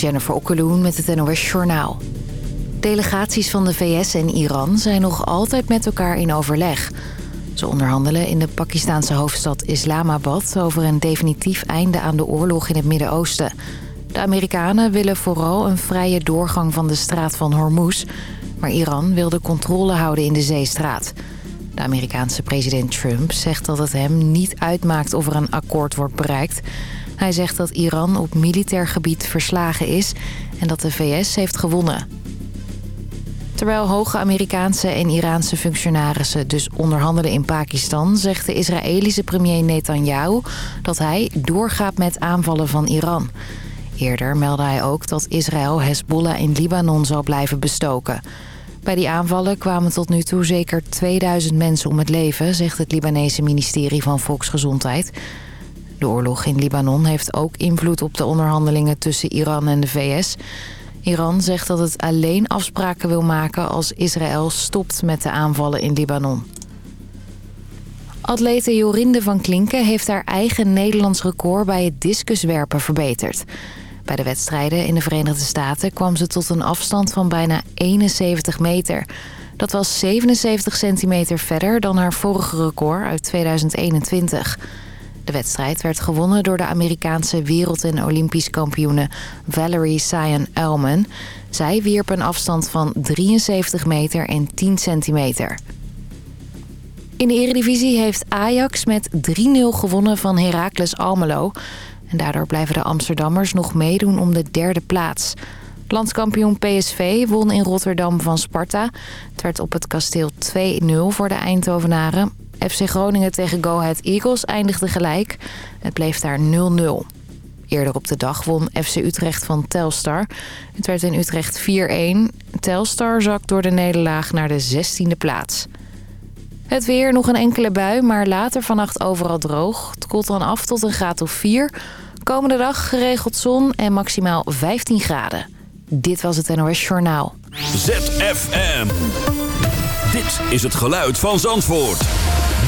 Jennifer Okkeloen met het NOS Journaal. Delegaties van de VS en Iran zijn nog altijd met elkaar in overleg. Ze onderhandelen in de Pakistanse hoofdstad Islamabad... over een definitief einde aan de oorlog in het Midden-Oosten. De Amerikanen willen vooral een vrije doorgang van de straat van Hormuz... maar Iran wil de controle houden in de zeestraat. De Amerikaanse president Trump zegt dat het hem niet uitmaakt of er een akkoord wordt bereikt... Hij zegt dat Iran op militair gebied verslagen is en dat de VS heeft gewonnen. Terwijl hoge Amerikaanse en Iraanse functionarissen dus onderhandelen in Pakistan... zegt de Israëlische premier Netanyahu dat hij doorgaat met aanvallen van Iran. Eerder meldde hij ook dat Israël Hezbollah in Libanon zal blijven bestoken. Bij die aanvallen kwamen tot nu toe zeker 2000 mensen om het leven... zegt het Libanese ministerie van Volksgezondheid... De oorlog in Libanon heeft ook invloed op de onderhandelingen tussen Iran en de VS. Iran zegt dat het alleen afspraken wil maken als Israël stopt met de aanvallen in Libanon. Atlete Jorinde van Klinken heeft haar eigen Nederlands record bij het discuswerpen verbeterd. Bij de wedstrijden in de Verenigde Staten kwam ze tot een afstand van bijna 71 meter. Dat was 77 centimeter verder dan haar vorige record uit 2021. De wedstrijd werd gewonnen door de Amerikaanse wereld- en olympisch kampioene Valerie Cyan Elman. Zij wierp een afstand van 73 meter en 10 centimeter. In de Eredivisie heeft Ajax met 3-0 gewonnen van Heracles Almelo. En daardoor blijven de Amsterdammers nog meedoen om de derde plaats. Landskampioen PSV won in Rotterdam van Sparta. Het werd op het kasteel 2-0 voor de Eindhovenaren. FC Groningen tegen Go Ahead Eagles eindigde gelijk. Het bleef daar 0-0. Eerder op de dag won FC Utrecht van Telstar. Het werd in Utrecht 4-1. Telstar zakt door de nederlaag naar de 16e plaats. Het weer, nog een enkele bui, maar later vannacht overal droog. Het koelt dan af tot een graad of 4. Komende dag geregeld zon en maximaal 15 graden. Dit was het NOS Journaal. ZFM. Dit is het geluid van Zandvoort.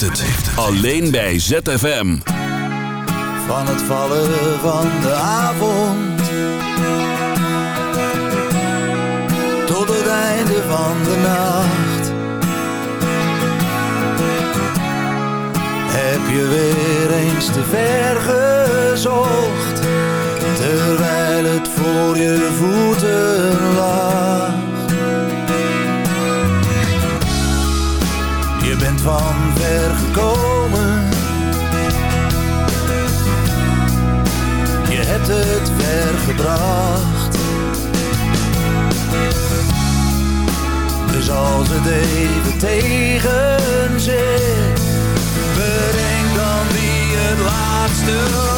het. Alleen bij ZFM. Van het vallen van de avond. Tot het einde van de nacht. Heb je weer eens te ver gezocht. Terwijl het voor je voeten lag. Je bent van komen. Je hebt het vergebracht. Dus als het even tegen zit, bedenk dan wie het laatste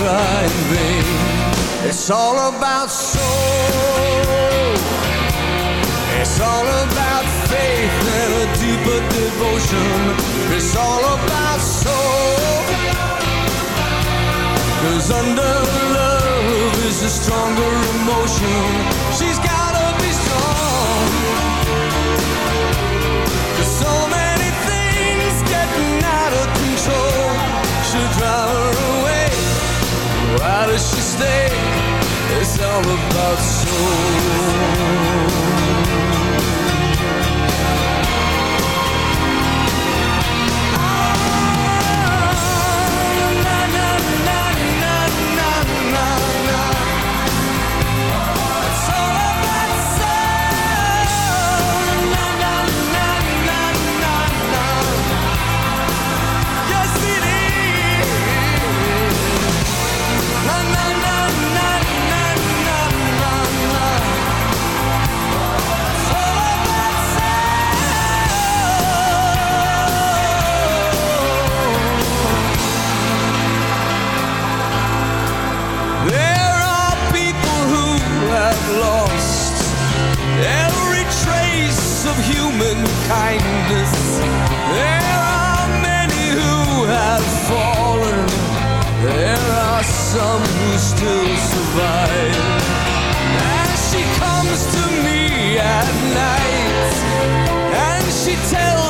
cry in vain. It's all about soul. It's all about faith and a deeper devotion. It's all about soul. Cause under love is a stronger emotion. She's gotta be strong. It's is all about soul. kindness. There are many who have fallen. There are some who still survive. And she comes to me at night, and she tells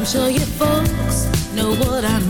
I'm sure you folks know what I'm.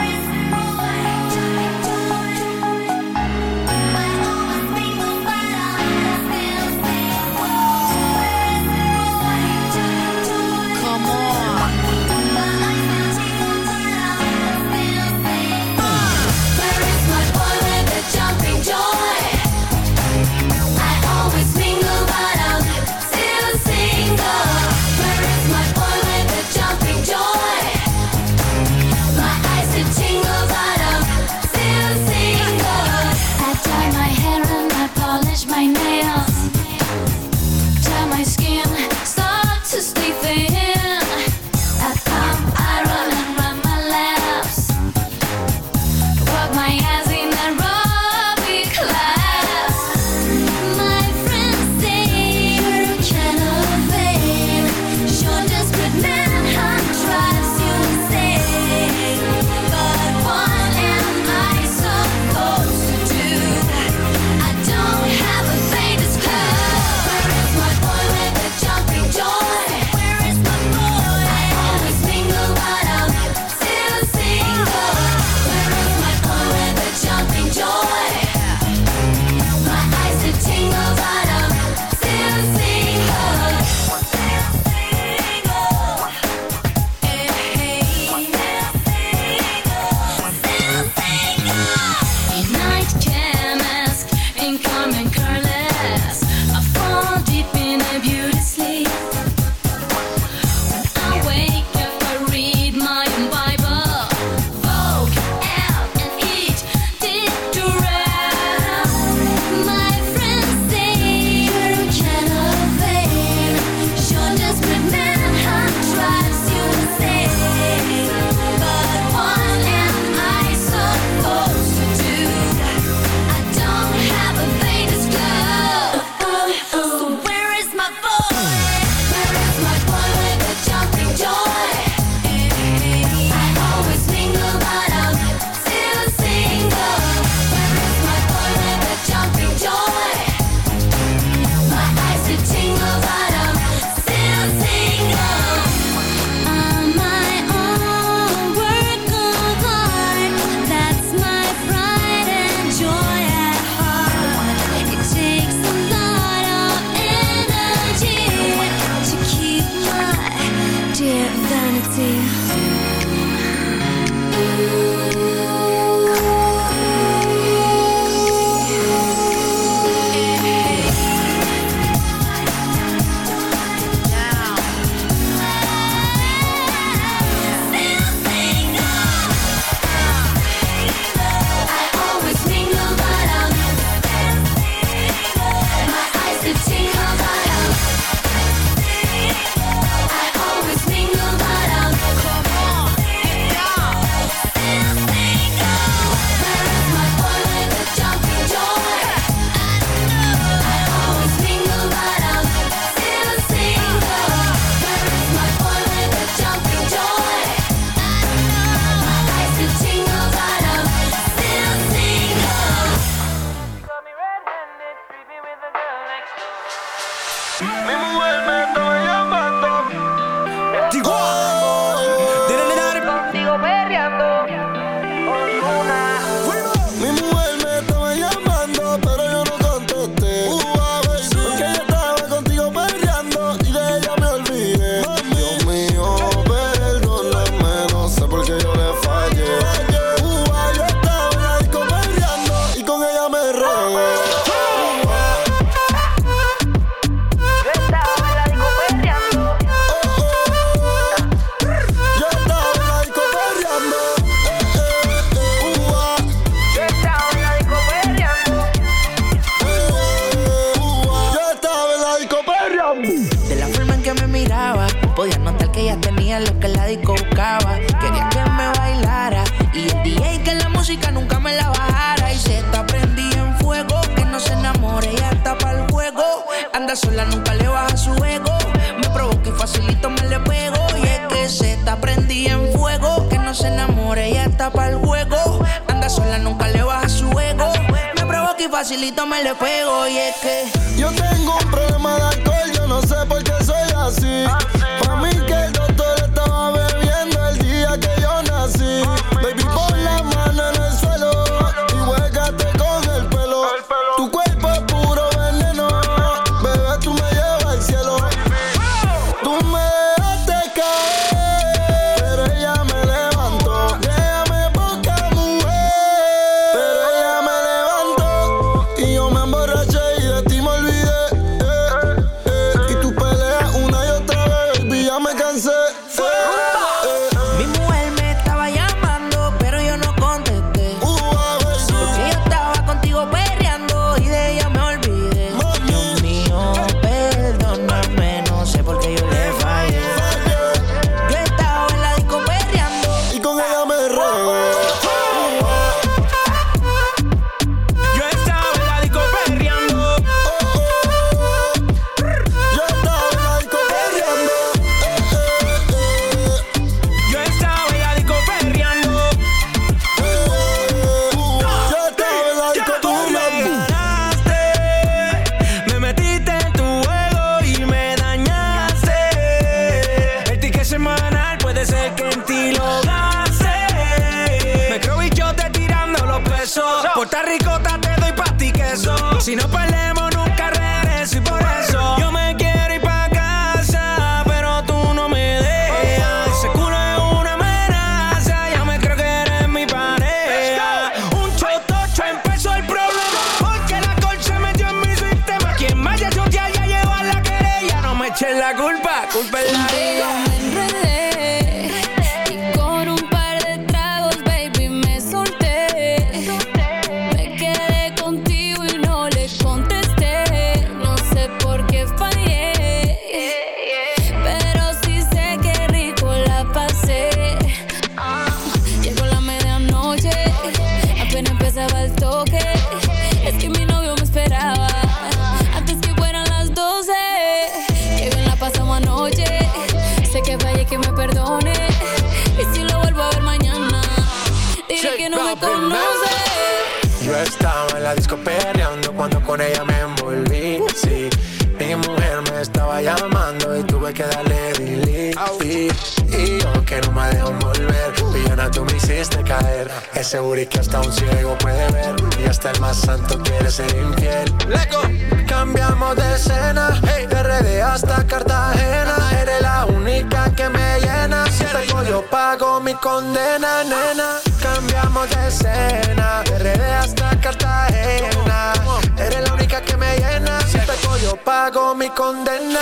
Estaba en la disco perreando cuando con ella me envolví. Sí, mi mujer me estaba llamando y tuve que darle delete. Y, y yo que no me dejo volver, villana tú me hiciste caer. Ese booty que hasta un ciego puede ver y hasta el más santo quiere ser infiel. Leco. Cambiamos de escena, hey. de RD hasta Cartagena. Eres la única que me llena. Si yo pago mi condena, nena. cambiamos de escena, de hasta hasta Cartagena. Eres la única que me llena, si te cojo pago mi condena.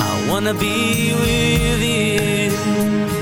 I wanna be with you.